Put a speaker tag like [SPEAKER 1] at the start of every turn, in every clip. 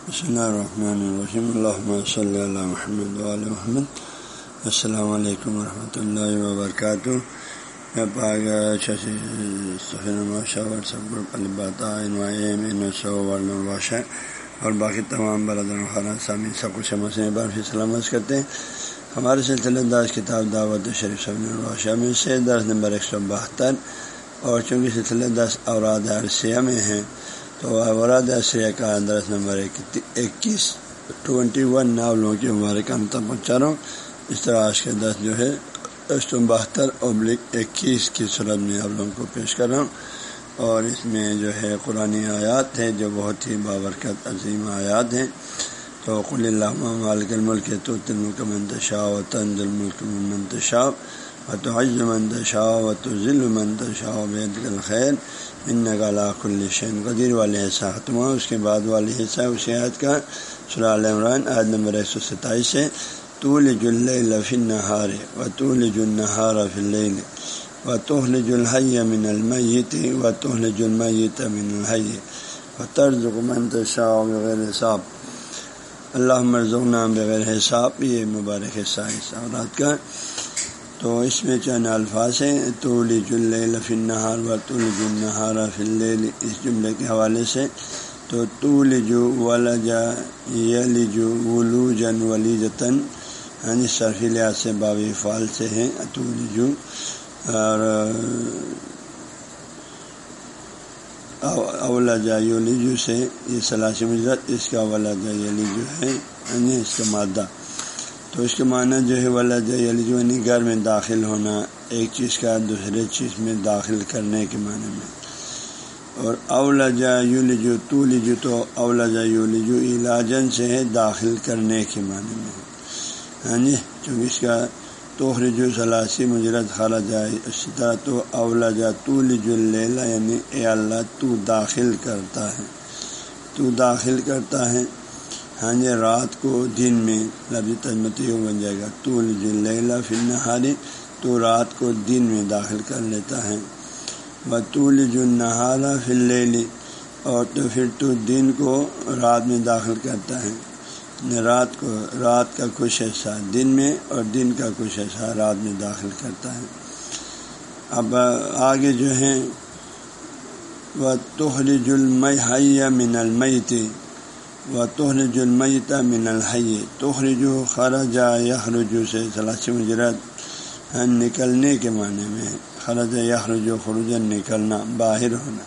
[SPEAKER 1] بسم اللہ الرحمن الرحیم اللہ صلی اللہ محمد علیہ محمد السلام علیکم ورحمۃ اللہ وبرکاتہ اور باقی تمام برادر خانہ سامع سب کچھ برفی سلامت کرتے ہیں ہمارے سلسلہ داس کتاب دعوت شریف صبن میں سے درس نمبر ایک سو بہتر اور چونکہ سلسلہ دس اوراد عرصیہ میں ہیں تو اوراد عرصیہ کا درس نمبر اکیس ٹوینٹی ون ناولوں کی مبارک ہم تک پہنچا رہا ہوں۔ اس طرح آج کا دس جو ہے ایک سو بہتر ابلک اکیس کی صورت میں آپ لوگوں کو پیش کر رہا ہوں۔ اور اس میں جو ہے قرآن آیات ہے جو بہت ہی بابرکت عظیم آیات ہیں۔ تو قل اللہ مالک الملک تو تلمک منتشا و تنز الملک منتشا و تو عز منتشا و تو ذل منتشا و بید الخیر۔ ان نگالا کل شین قدیر والے حصہ۔ ختمہ اس کے بعد والے حصہ اس عید کا سر عمران عید نمبر ایک سو ستائیس ہے۔ طول جل لفن نہار و طول جل نہار فل و توحل جلحی من المیت و توحل جلمیت من الحی و طرز منتشا بغیر حساب۔ اللہ مرزو بغیر حساب، یہ مبارک حصہ اس اولاد کا۔ تو اس میں چند الفاظ ہیں طول جل لفن نہار و طول جل نہار فل اس جملے کے حوالے سے۔ تو طول جو ولجا یلی جو ولو جن ولی جتن ہاں جی صرفی لحاظ سے بابی فال سے ہیں طول جو اور اولا جا یولی سے، یہ سلاسی مجرت اس کا اولا جا یلی جو ہے یعنی اس کا مادہ۔ تو اس کے معنی جو ہے ولا جا جو یعنی گھر میں داخل ہونا، ایک چیز کا دوسرے چیز میں داخل کرنے کے معنی میں۔ اور اولا جا یولی جو طول جو تو اولا جا یولی جو علاجن سے ہے داخل کرنے کے معنی میں۔ ہاں جی چونکہ اس کا توحر جو سلاسی مجرت خالا جائے، اسی طرح تو اولا جا تو لیلا یعنی اے اللہ تو داخل کرتا ہے۔ تو داخل کرتا ہے ہاں جی رات کو دن میں لفظ تجمتی ہو بن جائے گا۔ تو لیلا پھر نہاری تو رات کو دن میں داخل کر لیتا ہے۔ وہ طول جو نہارا پھر لے لی اور تو پھر تو دن کو رات میں داخل کرتا ہے۔ رات کو، رات کا کچھ حصہ دن میں اور دن کا کچھ حصہ رات میں داخل کرتا ہے۔ اب آگے جو ہے وہ توحری جلم من المیتی و توحر جلمیتا من الحی توحری جو خرجا یخرجو سے سلاسی مجرت نکلنے کے معنی میں خرج یخرجو خرجن نکلنا، باہر ہونا،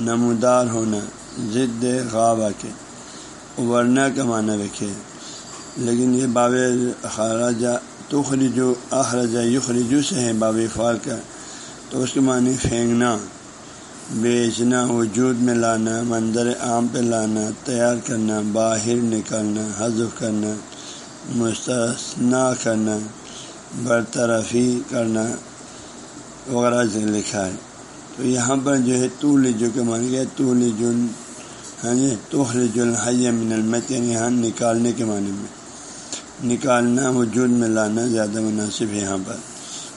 [SPEAKER 1] نمودار ہونا، ضد غابہ کے، ورنہ کا معنی رکھے۔ لیکن یہ باب خراجہ تخرجو اخرجہ یخرجو سے ہے، باب فال کا، تو اس کے معنی پھینکنا۔ بیچنا وجود میں لانا، منظر عام پہ لانا، تیار کرنا، باہر نکالنا حذف کرنا، مستثنا کرنا، برطرفی کرنا وغیرہ سے لکھا ہے۔ تو یہاں پر جو ہے طول جو کہ مان گیا طول جن ہاں جی توحرج الحی من المت یعنی یہاں نکالنے کے معنی میں۔ نکالنا، وجود میں لانا زیادہ مناسب ہے یہاں پر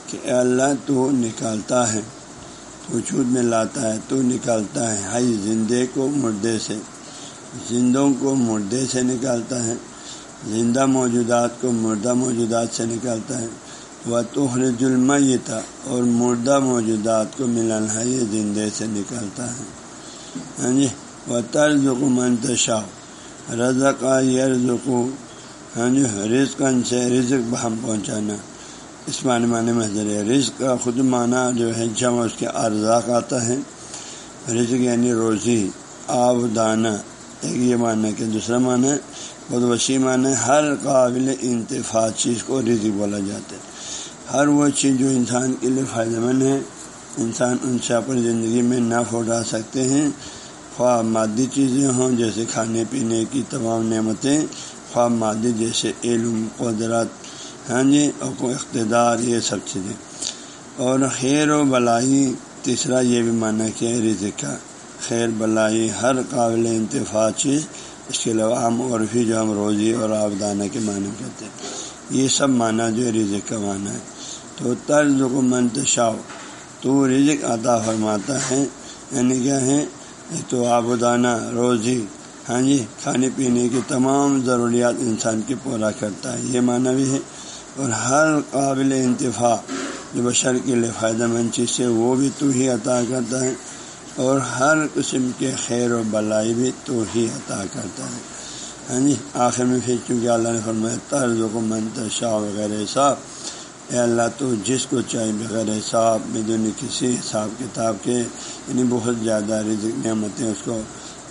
[SPEAKER 1] کہ اے اللہ تو نکالتا ہے۔ وجود میں لاتا ہے، تو نکالتا ہے۔ ہائی زندے کو مردے سے۔ زندوں کو مردے سے نکالتا ہے۔ زندہ موجودات کو مردہ موجودات سے نکالتا ہے۔ وہ توحرج المیتا اور مردہ موجودات کو ملن ہے یہ زندے سے نکالتا ہے۔ ہاں جی۔ و طرز کو منتشا رزق یرزق ہاں جی رزق سے رزق بہم پہنچانا۔ اس معنی معنی میں رزق کا خود معنی جو ہے، جمع اس کے ارزاق آتا ہے۔ رزق یعنی روزی آب دانہ ایک یہ معنی کہ دوسرا معنی بہت وسیع معنی ہر قابل انتفاع چیز کو رزق بولا جاتا ہے۔ ہر وہ چیز جو انسان کے لیے فائدہ مند ہے، انسان ان سے اپنی زندگی میں نفع اٹھا سکتے ہیں۔ خواہ مادی چیزیں ہوں، جیسے کھانے پینے کی تمام نعمتیں، خواہ مادی، جیسے علم، قدرت ہاں جی اور اقتدار یہ سب چیزیں۔ اور خیر و بلائی، تیسرا یہ بھی مانا کہ رزق کا۔ خیر، بلائی، ہر قابل انتفاع چیز، اس کے علاوہ عام عرفی جو ہم روزی اور آبدانہ کے معنی کرتے ہیں۔ یہ سب معنی جو رزق کا معنی ہے۔ تو طرز کو منتشاؤ تو رزق عطا فرماتا ہے یعنی کیا ہے تو آبودانہ روزی ہاں جی کھانے پینے کی تمام ضروریات انسان کی پورا کرتا ہے۔ یہ معنی بھی ہے۔ اور ہر قابل انتفاع جو بشر کے لیے فائدہ مند چیز ہے، وہ بھی تو ہی عطا کرتا ہے اور ہر قسم کے خیر و بلائی بھی تو ہی عطا کرتا ہے۔ ہاں جی آخر میں پھر چونکہ اللہ نے فرمایا طرز کو منتشا وغیرہ صاحب اے اللہ تو جس کو چاہے بغیر حساب، بدون کسی حساب کتاب کے یعنی بہت زیادہ رزق، نعمتیں اس کو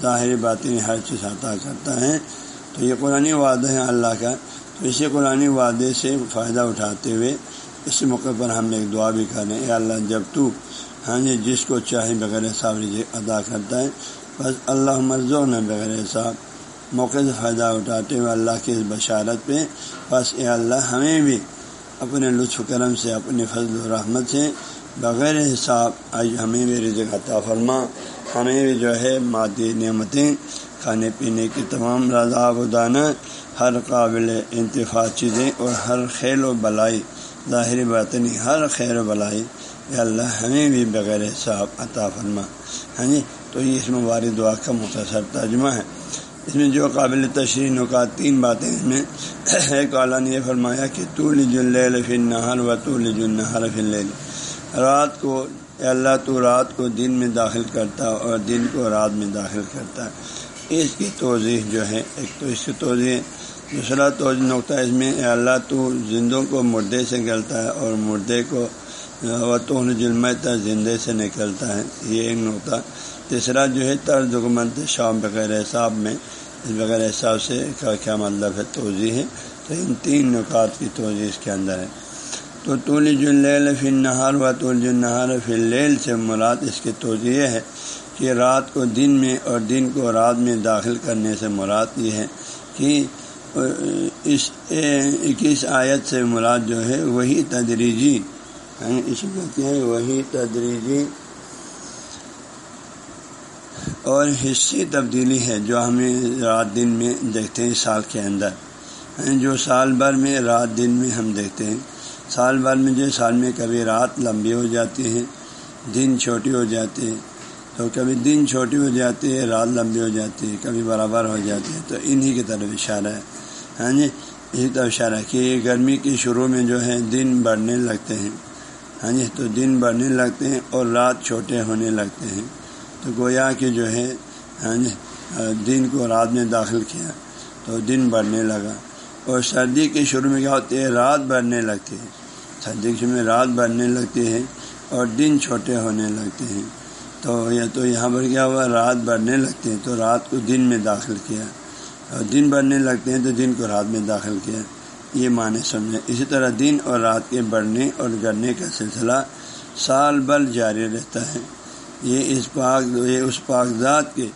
[SPEAKER 1] ظاہری باتیں ہر چیز عطا کرتا ہے۔ تو یہ قرآن وعدہ ہے اللہ کا تو اسی قرآن وعدے سے فائدہ اٹھاتے ہوئے اس موقع پر ہم ایک دعا بھی کریں اے اللہ، جب تو ہاں جی جس کو چاہے بغیر حساب رزق ادا کرتا ہے، بس اللہ مرضو نہ بغیر حساب۔ موقع سے فائدہ اٹھاتے ہوئے اللہ کی اس بشارت پہ بس اے اللہ، ہمیں بھی اپنے لطف کرم سے، اپنے فضل و رحمت سے بغیر حساب آج ہمیں بھی رزق عطا فرما۔ ہمیں بھی جو ہے مادی نعمتیں کھانے پینے کی تمام رضا و دانہ ہر قابل انتفاع چیزیں اور ہر خیل و بلائی، ظاہری بات نہیں ہر خیر و بلائی اے اللہ ہمیں بھی بغیر حساب عطا فرما۔ ہاں جی؟ تو یہ اس مبارک دعا کا مختصر ترجمہ ہے۔ اس میں جو قابل تشریح نکات تین باتیں اس میں ایک اعلیٰ نے یہ فرمایا کہ تو لجل فن نہر و تو لجنہر فل رات کو اللہ تو رات کو دن میں داخل کرتا اور دن کو رات میں داخل کرتا۔ ہے اس کی توضیح جو ہے، ایک تو اس کی توضیح دوسرا توجہ نقطہ اس میں اللہ تو زندوں کو مردے سے نکلتا ہے اور مردے کو و ظلم تر زندے سے نکلتا ہے۔ یہ ایک نقطہ۔ تیسرا جو ہے طرز حکومت شام بغیر حساب میں، اس بغیر حساب سے کا کیا مطلب ہے؟ توضیع ہے۔ تو ان تین نکات کی توضیع اس کے اندر ہے۔ تو طول جل فی نہار و طول النہار فی اللیل سے مراد اس کی توضیع ہے کہ رات کو دن میں اور دن کو رات میں داخل کرنے سے مراد یہ ہے کہ اس اکیس آیت سے مراد جو ہے وہی تدریجی اس کہتے ہیں وہی تدریجی۔ اور حصی تبدیلی ہے جو ہمیں رات دن میں دیکھتے ہیں، سال کے اندر۔ جو سال بھر میں رات دن میں ہم دیکھتے ہیں۔ سال بھر میں جو سال میں کبھی رات لمبی ہو جاتی ہے، دن چھوٹی ہو جاتی ہے۔ تو کبھی دن چھوٹی ہو جاتی ہے، رات لمبی ہو جاتی ہے، کبھی برابر ہو جاتی ہے۔ تو انہی کی طرف اشارہ ہے۔ ہاں جی؟ اسی طرف اشارہ کہ گرمی کے شروع میں جو ہے دن بڑھنے لگتے ہیں۔ ہاں جی؟ تو دن بڑھنے لگتے ہیں اور رات چھوٹے ہونے لگتے ہیں۔ تو گویا کہ جو ہے ہاں جی دن کو رات میں داخل کیا تو دن بڑھنے لگا۔ اور سردی کے شروع میں کیا ہوتے ہیں رات بڑھنے لگتی ہے۔ سردی کے شروع میں رات بڑھنے لگتی ہے اور دن چھوٹے ہونے لگتے ہیں۔ تو یا تو یہاں پر کیا ہوا؟ رات بڑھنے لگتے ہیں تو رات کو دن میں داخل کیا۔ دن بڑھنے لگتے ہیں تو دن کو رات میں داخل کیا۔ یہ معنی سمجھیں۔ اسی طرح دن اور رات کے بڑھنے اور گڑنے کا سلسلہ سال بھر جاری رہتا ہے۔ یہ اس پاک، یہ اس پاک ذات کے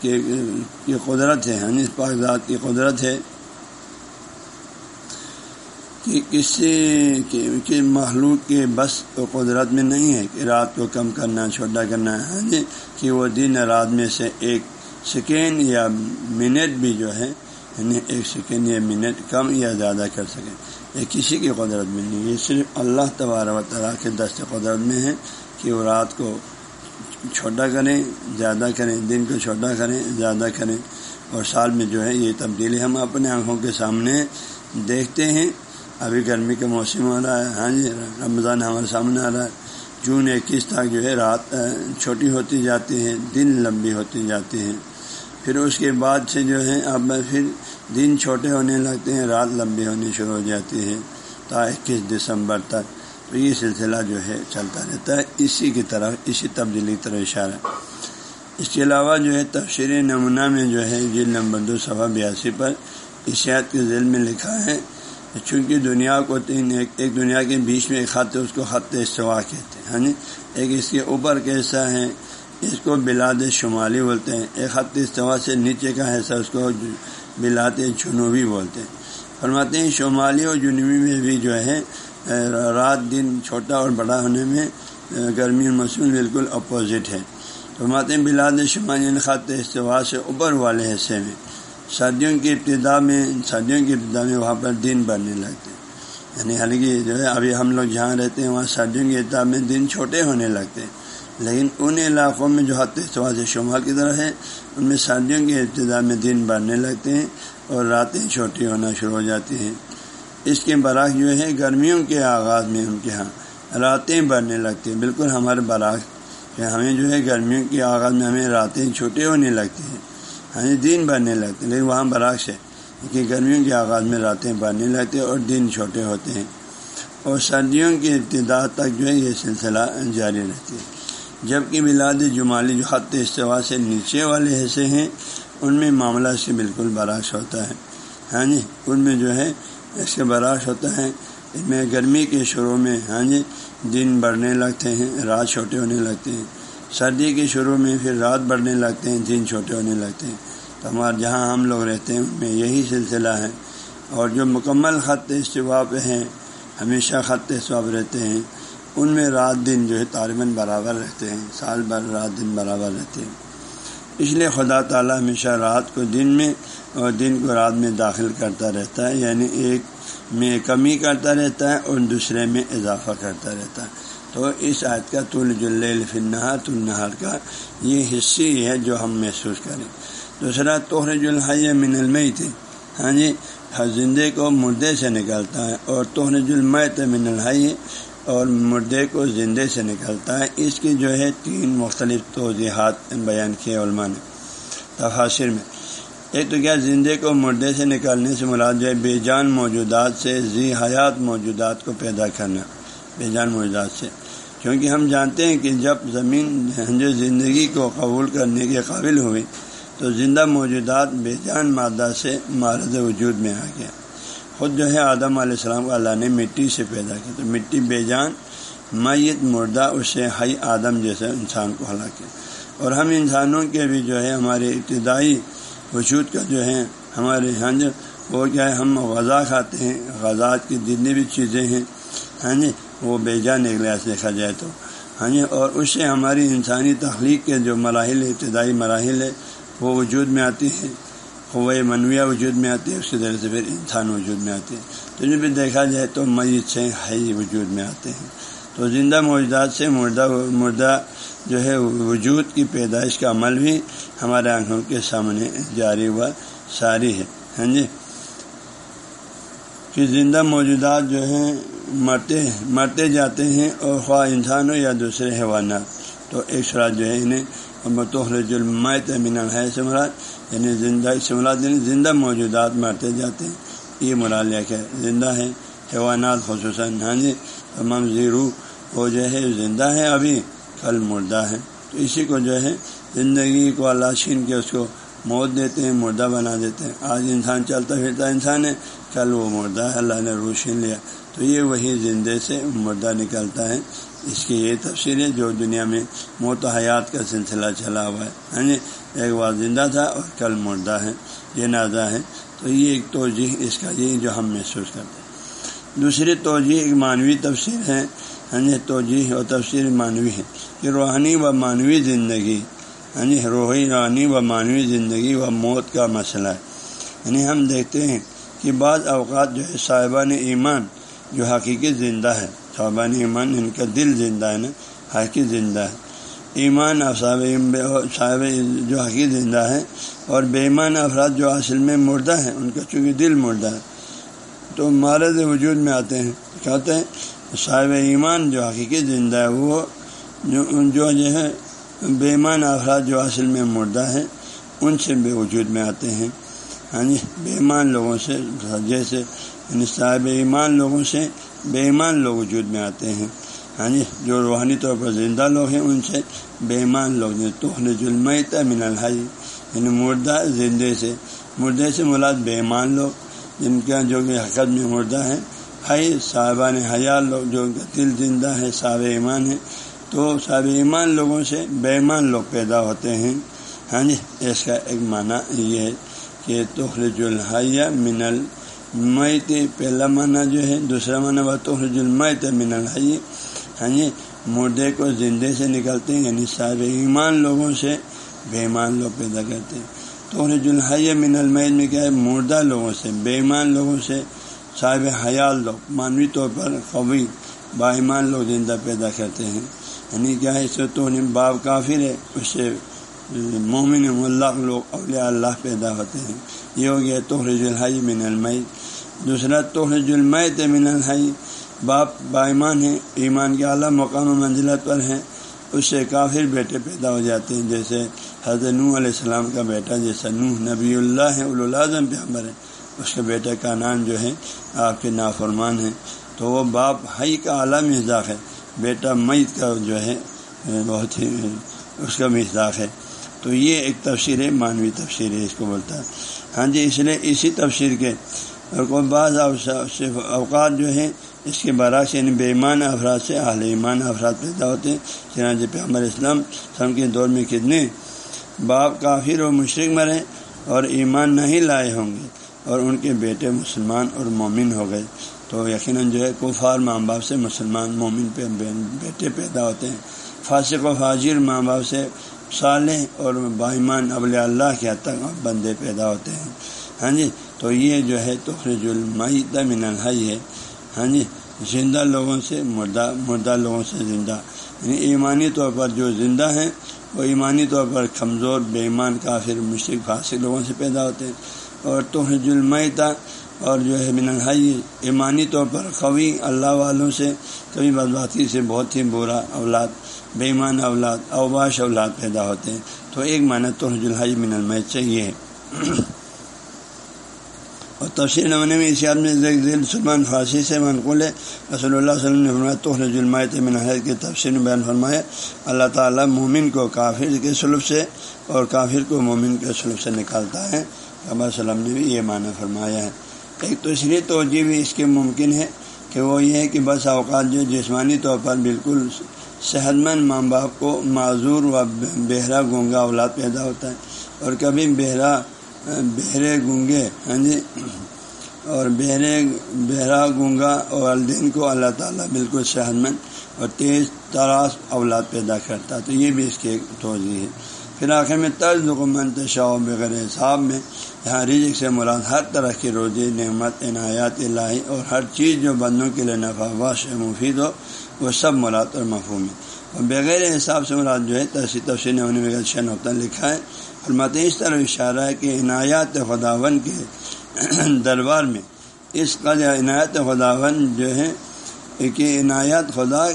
[SPEAKER 1] کی قدرت ہے۔ یعنی اس پاک ذات کی قدرت ہے کہ کسی کی مخلوق کے بس و قدرت میں نہیں ہے کہ رات کو کم کرنا، چھوٹا کرنا۔ ہے کہ وہ دن رات میں سے ایک سیکنڈ یا منٹ بھی جو ہے یعنی ایک سیکنڈ یا منٹ کم یا زیادہ کر سکیں۔ یہ کسی کی قدرت میں نہیں، یہ صرف اللہ تبار و تعالیٰ کے دست قدرت میں ہے کہ وہ رات کو چھوٹا کریں، زیادہ کریں، دن کو چھوٹا کریں، زیادہ کریں۔ اور سال میں جو ہے، یہ تبدیلی ہم اپنے آنکھوں کے سامنے دیکھتے ہیں۔ ابھی گرمی کا موسم ہو رہا ہے ہاں جی رمضان ہمارے سامنے آ رہا ہے۔ جون اکیس تک جو ہے، رات چھوٹی ہوتی جاتی ہے، دن لمبی ہوتی جاتی ہے پھر اس کے بعد سے جو ہے، اب پھر دن چھوٹے ہونے لگتے ہیں، رات لمبی ہونی شروع ہو جاتی ہے تا اکیس دسمبر تک۔ تو یہ سلسلہ جو ہے چلتا رہتا ہے۔ اسی کی طرف، اسی تبدیلی کی طرف اشارہ۔ اس کے علاوہ جو ہے تفصیلی نمونہ میں جو ہے جل نمبر دو، صفحہ بیاسی پر اشیات کے ذیل میں لکھا ہے چونکہ دنیا کو تین، ایک ایک دنیا کے بیچ میں ایک خط ہے، اس کو خط استوا کہتے ہیں ہاں جی ایک اس کے اوپر کیسا ہے اس کو بلاد شمالی بولتے ہیں، ایک خط استوا سے نیچے کا حصہ اس کو بلاد جنوبی بولتے ہیں۔ فرماتے ہیں، شمالی اور جنوبی میں بھی جو ہے، رات دن چھوٹا اور بڑا ہونے میں، گرمی اور موسم بالکل اپوزٹ ہے۔ تو ماتے بلاد شمال خط استوا سے اوپر والے حصے میں۔ سردیوں کی ابتدا میں سردیوں کی ابتدا میں وہاں پر دن بڑھنے لگتے ہیں۔ یعنی حالانکہ جو ہے، ابھی ہم لوگ جہاں رہتے ہیں، وہاں سردیوں کی ابتدا میں دن چھوٹے ہونے لگتے ہیں۔ لیکن ان علاقوں میں جو حد استوا شمال کی طرح ہے، ان میں سردیوں کی ابتدا میں دن بڑھنے لگتے ہیں اور راتیں چھوٹی ہونا شروع ہو جاتی ہیں۔ اس کے برعکس جو ہے، گرمیوں کے آغاز میں ان کے ہاں راتیں بڑھنے لگتی ہیں۔ بالکل ہمارے برعکس کہ ہمیں جو ہے، گرمیوں کے آغاز میں ہمیں راتیں چھوٹی ہونے لگتی ہیں، ہمیں دن بڑھنے لگتے ہیں۔ لیکن وہاں برعکس ہے کہ گرمیوں کے آغاز میں راتیں بڑھنے لگتی ہیں اور دن چھوٹے ہوتے ہیں۔ اور سردیوں کی ابتدا تک جو ہے، یہ سلسلہ جاری رہتی ہے۔ جبکہ بلاد جمالی جو خط استوا سے نیچے والے حصے ہیں، ان میں معاملہ سے بالکل برعکس ہوتا ہے۔ ہاں جی ان میں جو ہے، اس کے برعکس ہوتا ہے۔ ان میں گرمی کے شروع میں ہاں جی دن بڑھنے لگتے ہیں، رات چھوٹے ہونے لگتے ہیں۔ سردی کے شروع میں پھر رات بڑھنے لگتے ہیں، دن چھوٹے ہونے لگتے ہیں۔ تو ہمارے جہاں ہم لوگ رہتے ہیں، ان میں یہی سلسلہ ہے۔ اور جو مکمل خط استوا پہ ہیں، ہمیشہ خط استوا رہتے ہیں۔ ان میں رات دن جو ہے طالباً برابر رہتے ہیں، سال بھر رات دن برابر رہتے ہیں۔ اس لیے خدا تعالیٰ ہمیشہ رات کو دن میں اور دن کو رات میں داخل کرتا رہتا ہے یعنی ایک میں کمی کرتا رہتا ہے اور دوسرے میں اضافہ کرتا رہتا ہے۔ تو اس آیت کا طول جل فنہار کا یہ حصی ہے جو ہم محسوس کریں۔ دوسرا توحر الحیہ من المیت۔ ہاں جی ہر زندے کو مردے سے نکلتا ہے اور توحر المیت من الحی اور مردے کو زندے سے نکلتا ہے۔ اس کی جو ہے تین مختلف توضیحات بیان کیے علماء نے تفاصر میں۔ ایک تو کیا زندے کو مردے سے نکالنے سے مراد جو ہے بے جان موجودات سے ذی حیات موجودات کو پیدا کرنا، بے جان موجودات سے۔ کیونکہ ہم جانتے ہیں کہ جب زمین جو زندگی کو قبول کرنے کے قابل ہوئی تو زندہ موجودات بے جان مادہ سے مارد وجود میں آ گیا خود جو ہے آدم علیہ السلام کو اللہ نے مٹی سے پیدا کیا تو مٹی بے جان، میت، مردہ، اسے ہائی آدم جیسے انسان کو ہلا کیا۔ اور ہم انسانوں کے بھی جو ہے ہمارے ابتدائی وجود کا جو ہے ہمارے ہاں جو وہ کیا ہے، ہم غذا کھاتے ہیں غذات کی جتنی بھی چیزیں ہیں ہاں جی وہ بے جان ایک لحاظ دیکھا جائے تو ہاں جی اور اس سے ہماری انسانی تخلیق کے جو مراحل ابتدائی مراحل ہے وہ وجود میں آتی ہیں۔ قوع منویہ وجود میں آتی ہے اس کی طرح سے پھر انسان وجود میں آتے ہیں۔ تو جو بھی دیکھا جائے تو میت سے حی وجود میں آتے ہیں۔ تو زندہ موجودات سے مردہ مردہ جو ہے وجود کی پیدائش کا عمل بھی ہمارے آنکھوں کے سامنے جاری ہوا، ساری ہے۔ ہاں جی؟ کہ زندہ موجودات جو ہیں مرتے مرتے جاتے ہیں اور خواہ انسان ہو یا دوسرے حیوانات۔ تو ایک جو ہے انہیں متحرج المایت من الحیث مراد یعنی زندہ سے مراد یعنی زندہ موجودات مرتے جاتے ہیں۔ یہ مراد ہے، زندہ ہے حیوانات خصوصاً ہاں جی؟ تمام زیرو، وہ جو ہے زندہ ہے ابھی، کل مردہ ہے تو اسی کو جو ہے زندگی کو اللہ چھین کے اس کو موت دیتے ہیں، مردہ بنا دیتے ہیں۔ آج انسان چلتا پھرتا انسان ہے، کل وہ مردہ ہے، اللہ نے روشن لیا۔ تو یہ وہی زندے سے مردہ نکلتا ہے۔ اس کی یہ تفصیل ہے، جو دنیا میں موت و حیات کا سلسلہ چلا ہوا ہے۔ ہاں جی، ایک بار زندہ تھا اور کل مردہ ہے۔ یہ نازا ہے۔ تو یہ ایک توجہ اس کا یہ جو ہم محسوس کرتے ہیں۔ دوسری توجہ ایک معنوی تفسیر ہے۔ ہاں جی توجہ اور تفسیر معنوی ہے کہ روحانی و معنوی زندگی ہاں جی روحی، روحانی و معنوی زندگی و موت کا مسئلہ ہے۔ یعنی ہم دیکھتے ہیں کہ بعض اوقات جو ہے، صاحبان ایمان جو حقیقی زندہ ہے۔ صاحبان ایمان، ان کا دل زندہ ہے نا؟ حقیقی زندہ ہے۔ ایمان صاحب صاحب جو حقیقی زندہ ہے اور بے ایمان افراد جو اصل میں مردہ ہیں، ان کا چونکہ دل مردہ ہے۔ تو مارد وجود میں آتے ہیں۔ کہتے ہیں، صاحب ایمان جو حقیقی زندہ ہے، وہ جو جو ہے، بے ایمان افراد جو اصل میں مردہ ہیں، ان سے بے وجود میں آتے ہیں۔ ہاں جی بے ایمان لوگوں سے، جیسے یعنی صاحب ایمان لوگوں سے بے ایمان لوگ وجود میں آتے ہیں۔ ہاں جی جو روحانی طور پر زندہ لوگ ہیں، ان سے بے ایمان لوگ ہیں۔ تو ظلم من الحائی یعنی مردہ زندے سے۔ مردے سے مراد بے ایمان لوگ، جن کا جو کہ حقت میں مردہ ہے ہائی صاحبان حیا لوگ، جو دل زندہ ہے صاحب ایمان ہے تو صاحب ایمان لوگوں سے بے ایمان لوگ پیدا ہوتے ہیں۔ ہاں جی اس کا ایک معنی یہ ہے کہ تخرج الحیہ من المیت پہلا معنی جو ہے، دوسرا معنی وہ تخرج المیت من الحی۔ ہاں جی مردے کو زندے سے نکلتے ہیں یعنی صاحب ایمان لوگوں سے بے ایمان لوگ پیدا کرتے ہیں۔ تخرج الحیہ من المیت میں کیا ہے؟ مردہ لوگوں سے بے ایمان لوگوں سے صاحب حیال لوگ، مانوی طور پر قوی با ایمان لوگ زندہ پیدا کرتے ہیں۔ یعنی کیا ہے؟ اس سے تو باپ کافر ہے، اس سے مومن اللہ لوگ، اولیاء اللہ پیدا ہوتے ہیں۔ یہ ہو گیا توحرج الحائی من المئی دوسرا توحرج المعت من الحائی باپ بائمان ہے ایمان کے اعلیٰ مقام و منزلت پر ہیں، اس سے کافر بیٹے پیدا ہو جاتے ہیں، جیسے حضرت نوح علیہ السلام کا بیٹا، جیسا نوح نبی اللہ ہے الاظم پہ عمر ہے اس کے بیٹے کا نام جو ہے، آپ کے نافرمان ہیں۔ تو وہ باپ ہائی کا اعلیٰ مزاق ہے، بیٹا میت کا جو ہے، بہت ہی، اس کا مزاق ہے۔ تو یہ ایک تفسیر ہے مانوی تفسیر ہے، اس کو بولتا ہے۔ ہاں جی اس لیے اسی تفسیر کے اور کوئی بعض اوقات جو ہے اس کے برعکس یعنی بے ایمان افراد سے اہل ایمان افراد پیدا ہوتے ہیں۔ چنانچہ پہ عمر اسلام سم کے دور میں کتنے باپ کافر و مشرق مرے اور ایمان نہیں لائے ہوں گے اور ان کے بیٹے مسلمان اور مومن ہو گئے۔ تو یقیناً جو ہے، کفار ماں باپ سے مسلمان، مومن پہ بیٹے پیدا ہوتے ہیں۔ فاسق و فاجر ماں باپ سے صالح اور بامان ابل اللہ کے حد تک بندے پیدا ہوتے ہیں۔ ہاں جی؟ تو یہ جو ہے تو من الحی ہے۔ ہاں جی زندہ لوگوں سے مردہ مردہ لوگوں سے زندہ۔ یعنی ایمانی طور پر جو زندہ ہیں، وہ ایمانی طور پر کمزور بے ایمان کافر مشرق فاسق لوگوں سے پیدا ہوتے ہیں۔ اور تو ظلمتا اور جو ہے من الحی، ایمانی طور پر قوی، اللہ والوں سے کبھی بدباتی سے بہت ہی برا اولاد بے ایمان اولاد، اوباش اولاد پیدا ہوتے ہیں۔ تو ایک معنی تو الحج من المیت سے یہ ہے۔ اور تفصیل نمونے میں اسی آدمی سلمان فارسی سے منقول ہے۔ رسول اللہ علیہ وسلم نے فرمایا توحر المایت من کی تفصیل میں بیان فرمایا، اللہ تعالیٰ مومن کو کافر کے سلب سے اور کافر کو مومن کے سلب سے نکالتا ہے۔ علیہ وسلم نے بھی یہ معنی فرمایا ہے۔ ایک تو اس لیے توجہ بھی اس کے ممکن ہے کہ وہ یہ ہے کہ بس اوقات جو جسمانی طور پر بالکل صحت مند ماں باپ کو معذور و بہرا گونگا اولاد پیدا ہوتا ہے اور کبھی بہرا بہرے گونگے ہاں جی؟ اور بہرے، بہرا گونگا والدین کو اللہ تعالیٰ بالکل صحت مند اور تیز تراس اولاد پیدا کرتا ہے۔ تو یہ بھی اس کی ایک توجہ ہے۔ پھر آخر میں، طرز شاء بغیر حساب میں یہاں رزق سے مراد ہر طرح کی روزی، نعمت، عنایات الہی اور ہر چیز جو بندوں کے لیے نفع باش مفید ہو، وہ سب مراد اور مفہوم ہے۔ اور بغیر حساب سے مراد جو ہے، تفصیل تفصیل ہونے میں اچھا نقطہ لکھا ہے۔ اور مت اس طرح اشارہ ہے کہ عنایات خداون کے دربار میں، اس کا عنایت خداون جو ہے، کہ عنایات خدا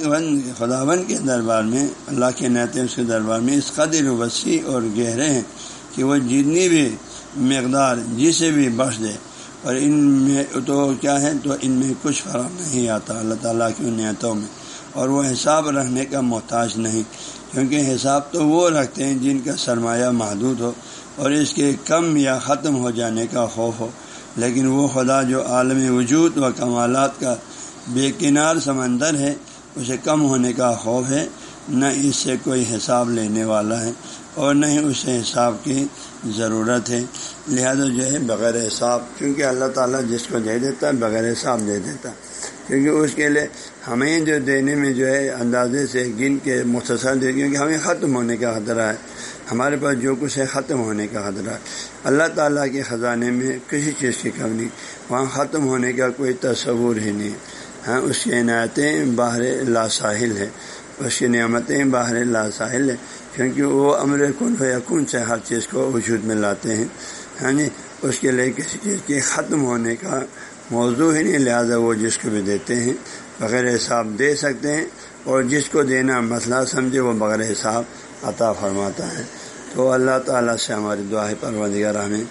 [SPEAKER 1] خداون کے دربار میں، اللہ کے عنایت اس کے دربار میں، اس قدر وسیع اور گہرے ہیں کہ وہ جتنی بھی مقدار، جسے بھی بخش دے، اور ان میں تو کیا ہے، تو ان میں کچھ فرق نہیں آتا، اللہ تعالیٰ کی نیتوں میں۔ اور وہ حساب رکھنے کا محتاج نہیں، کیونکہ حساب تو وہ رکھتے ہیں جن کا سرمایہ محدود ہو اور اس کے کم یا ختم ہو جانے کا خوف ہو۔ لیکن وہ خدا جو عالم وجود و کمالات کا بے کنار سمندر ہے، اسے کم ہونے کا خوف ہے۔ نہ اس سے کوئی حساب لینے والا ہے اور نہ ہی اسے حساب کی ضرورت ہے۔ لہذا جو ہے، بغیر حساب، کیونکہ اللہ تعالیٰ جس کو دے دیتا ہے، بغیر حساب دے دیتا کیونکہ اس کے لیے ہمیں جو دینے میں جو ہے اندازے سے گن کے مختصر دے، کیونکہ ہمیں ختم ہونے کا خطرہ ہے۔ ہمارے پاس جو کچھ ہے ختم ہونے کا خطرہ ہے۔ اللہ تعالیٰ کے خزانے میں کسی چیز کی کمی نہیں وہاں ختم ہونے کا کوئی تصور ہی نہیں۔ ہاں اس کی عنایتیں باہر لا ساحل ہے اس کی نعمتیں باہر لا ساحل ہے کیونکہ وہ امر کن یقن سے ہر چیز کو وجود میں لاتے ہیں۔ ہاں جی اس کے لیے کسی چیز کے ختم ہونے کا موضوع ہی نہیں، لہٰذا وہ جس کو بھی دیتے ہیں۔ بغیر حساب دے سکتے ہیں اور جس کو دینا مسئلہ سمجھے وہ بغیر حساب عطا فرماتا ہے۔ تو اللہ تعالیٰ سے ہماری دعا پروردگار ہمیں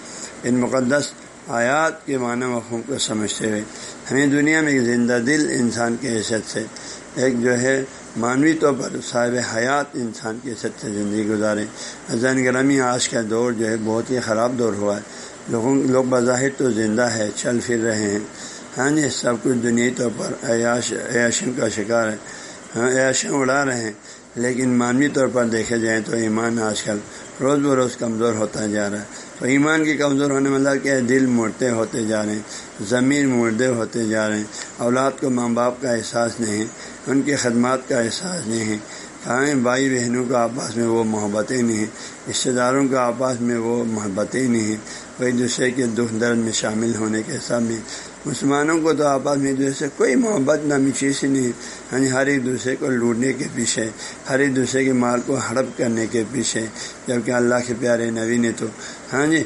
[SPEAKER 1] ان مقدس آیات کے معنی مفہوم کو سمجھتے ہوئے ہمیں دنیا میں ایک زندہ دل انسان کی حیثیت سے ایک جو ہے مانوی طور پر صاحب حیات انسان کی حیثیت سے زندگی گزاریں زین گرامی آج کا دور جو ہے بہت ہی خراب دور ہوا ہے۔ لوگوں لوگ بظاہر تو زندہ ہے، چل پھر رہے ہیں۔ ہاں جی سب کچھ دنیا طور پر عیاش عیاشوں کا شکار ہے۔ ہاں عیاشیں اڑا رہے ہیں، لیکن مانوی طور پر دیکھے جائیں تو ایمان آج کل روز بروز کمزور ہوتا جا رہا ہے۔ تو ایمان کی کمزور ہونے مطلب کہ دل مڑتے ہوتے جا رہے ہیں، ضمیر مردے ہوتے جا رہے ہیں۔ اولاد کو ماں باپ کا احساس نہیں ہے ان کی خدمات کا احساس نہیں۔ ہے کہیں بھائی بہنوں کا آپس میں وہ محبتیں نہیں ہیں رشتے داروں کا آپس میں وہ محبتیں نہیں ہیں وہ ایک دوسرے کے دکھ درد میں شامل ہونے کے حساب میں مسلمانوں کو تو آپس میں دوسرے سے کوئی محبت نامی چیز نہیں۔ ہاں جی ہر ایک دوسرے کو لوٹنے کے پیچھے، ہر ایک دوسرے کے مال کو ہڑپ کرنے کے پیچھے۔ جبکہ اللہ کے پیارے نبی نے تو ہاں جی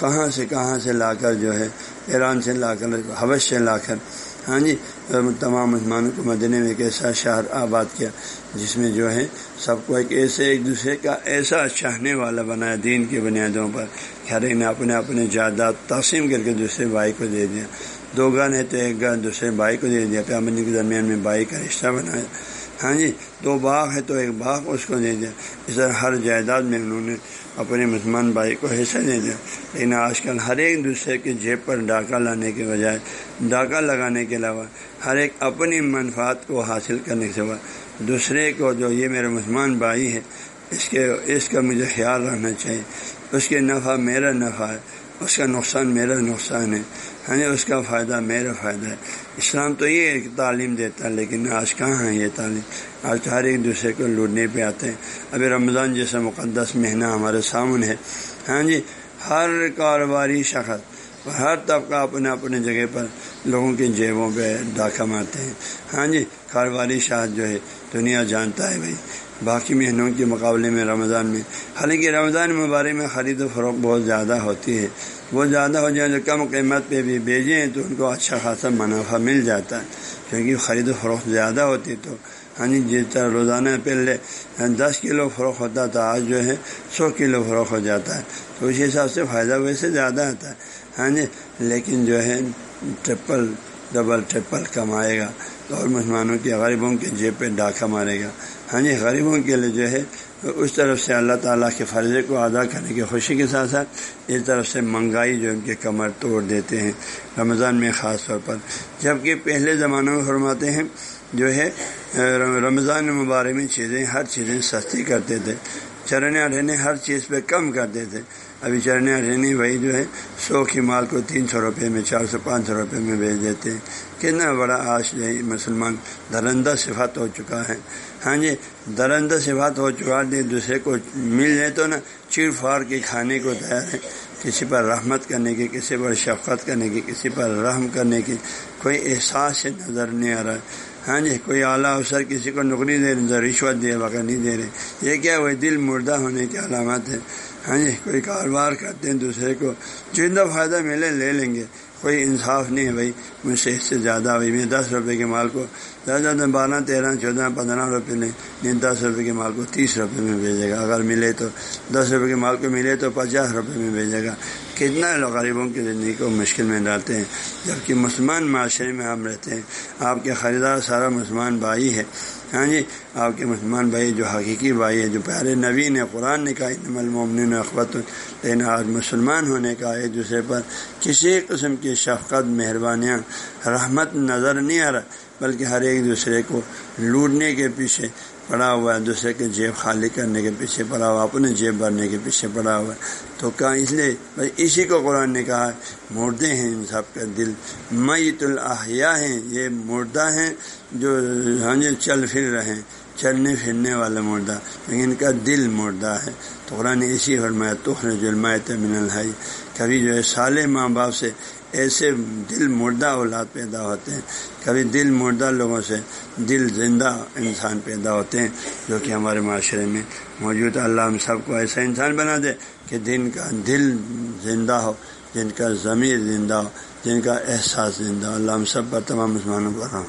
[SPEAKER 1] کہاں سے کہاں سے لا کر جو ہے، ایران سے لا کر حوث سے لا کر ہاں جی تمام مسلمانوں کو مدنے میں ایک ایسا شہر آباد کیا جس میں جو ہے سب کو ایک ایسے، ایک دوسرے کا ایسا چاہنے والا بنایا، دین کی بنیادوں پر۔ ہر ایک نے اپنے اپنے جائیداد تقسیم کر کے دوسرے بھائی کو دے دیا۔ دو گن ہے تو ایک گن دوسرے بھائی کو دے دیا پیامنی کے درمیان میں بھائی کا رشتہ بنایا۔ ہاں جی دو باغ ہے تو ایک باغ اس کو دے دیا۔ اس طرح ہر جائیداد میں انہوں نے اپنے مسلمان بھائی کو حصہ دے دیا۔ لیکن آج کل ہر ایک دوسرے کے جیب پر ڈاکہ لانے کے بجائے، ڈاکہ لگانے کے علاوہ ہر ایک اپنی منفعت کو حاصل کرنے کے سوا دوسرے کو جو یہ میرا مسلمان بھائی ہے اس کے، اس کا مجھے خیال رکھنا چاہیے۔ اس کے نفع میرا نفع ہے، اس کا نقصان میرا نقصان ہے۔ ہاں جی اس کا فائدہ میرا فائدہ ہے۔ اسلام تو یہ ایک تعلیم دیتا ہے، لیکن آج کہاں ہے یہ تعلیم؟ آج تو ہر ایک دوسرے کو لوٹنے پہ آتے ہیں۔ ابھی رمضان جیسا مقدس مہینہ ہمارے سامنے ہے۔ ہاں جی ہر کاروباری شخص ہر طبقہ اپنے اپنے جگہ پر لوگوں کی جیبوں پہ ڈاکہ مارتے ہیں۔ ہاں جی کاروباری شاخ جو ہے، دنیا جانتا ہے بھائی۔ باقی مہینوں کے مقابلے میں رمضان میں۔ حالانکہ رمضان مبارک میں خرید و فروخت بہت زیادہ ہوتی ہے۔ وہ زیادہ ہو جائیں جو کم قیمت پہ بھی بھیجیں تو ان کو اچھا خاصا منافع مل جاتا ہے۔ کیونکہ خرید و فروخت زیادہ ہوتی تو ہاں جی جس طرح روزانہ پہلے دس کلو فروخت ہوتا تھا آج جو ہے سو کلو فروخت ہو جاتا ہے۔ تو اس حساب سے فائدہ ویسے زیادہ آتا ہے۔ ہاں جی لیکن جو ہے ٹرپل، ڈبل ٹرپل کمائے گا۔ اور مسلمانوں کے غریبوں کے جیب پہ ڈاکہ مارے گا۔ ہاں جی غریبوں کے لیے جو ہے، اس طرف سے اللہ تعالیٰ کے فرضے کو ادا کرنے کی خوشی کے ساتھ ساتھ اس طرف سے منگائی جو ان کے کمر توڑ دیتے ہیں رمضان میں خاص طور پر۔ جبکہ پہلے زمانوں میں فرماتے ہیں، جو ہے، رمضان مبارک میں چیزیں، ہر چیزیں سستی کرتے تھے۔ چرنے اٹھنے ہر چیز پہ کم کرتے تھے ابھی چرنے اٹھنے وہی جو ہے، سو کی مال کو تین سو روپے میں، چار سو، پانچ سو روپے میں بیچ دیتے ہیں۔ کتنا بڑا آج جو ہے، مسلمان درندہ صفت ہو چکا ہے۔ ہاں جی درندہ صفات ہو چکا ہے، دوسرے کو مل جائے تو نا، چیر پھاڑ کے کھانے کو تیار ہے۔ کسی پر رحمت کرنے کی، کسی پر شفقت کرنے کی، کسی پر رحم کرنے کی کوئی احساس سے نظر نہیں آ رہا۔ ہے ہاں جی کوئی اعلیٰ افسر کسی کو نوکری دے رہے، رشوت دے وغیرہ نہیں دے رہے۔ یہ کیا وہ دل مردہ ہونے کی علامات ہے۔ ہاں جی کوئی کاروبار کرتے ہیں دوسرے کو جتنا فائدہ ملے لے لیں گے۔ کوئی انصاف نہیں ہے بھائی، مجھ سے اس سے زیادہ ہوئی۔ میں دس روپے کے مال کو زیادہ زیادہ بارہ تیرہ چودہ پندرہ روپے لیں نہیں، دس روپے کے مال کو تیس روپے میں بھیجے گا۔ اگر ملے تو، دس روپے کے مال کو ملے تو پچاس روپے میں بھیجے گا۔ کتنا لوگ غریبوں کی زندگی کو مشکل میں ڈالتے ہیں، جبکہ مسلمان معاشرے میں ہم رہتے ہیں۔ آپ کے خریدار سارا مسلمان بھائی ہے۔ ہاں جی آپ کے مسلمان بھائی جو حقیقی بھائی ہے، جو پیارے نبی نے قرآن نے کہا المومن اخبت لیکن آج مسلمان ہونے کا ایک دوسرے پر کسی قسم کی شفقت، مہربانیاں، رحمت، نظر نہیں آ رہا۔ بلکہ ہر ایک دوسرے کو لوٹنے کے پیچھے پڑا ہوا ہے، دوسرے کے جیب خالی کرنے کے پیچھے پڑا ہوا اپنے جیب بھرنے کے پیچھے پڑا ہوا ہے۔ تو کہا اس لیے بھائی اسی کو قرآن نے کہا مردے ہیں ان سب کا دل، میت الاحیاء ہیں، یہ مردہ ہیں جو ہاں جی، چل پھر رہے ہیں، چلنے پھرنے والا مردہ، لیکن ان کا دل مردہ ہے۔ تو قرآن اسی فرمایا تخر ظلمایت من الحائی کبھی جو ہے، سالے ماں باپ سے ایسے دل مردہ اولاد پیدا ہوتے ہیں۔ کبھی دل مردہ لوگوں سے دل زندہ انسان پیدا ہوتے ہیں، جو کہ ہمارے معاشرے میں موجود اللہ ہم سب کو ایسا انسان بنا دے کہ دن کا دل زندہ ہو، جن کا ضمیر زندہ ہو، جن کا احساس زندہ ہو۔ اللہ ہم سب پر تمام مسلمانوں کو رہا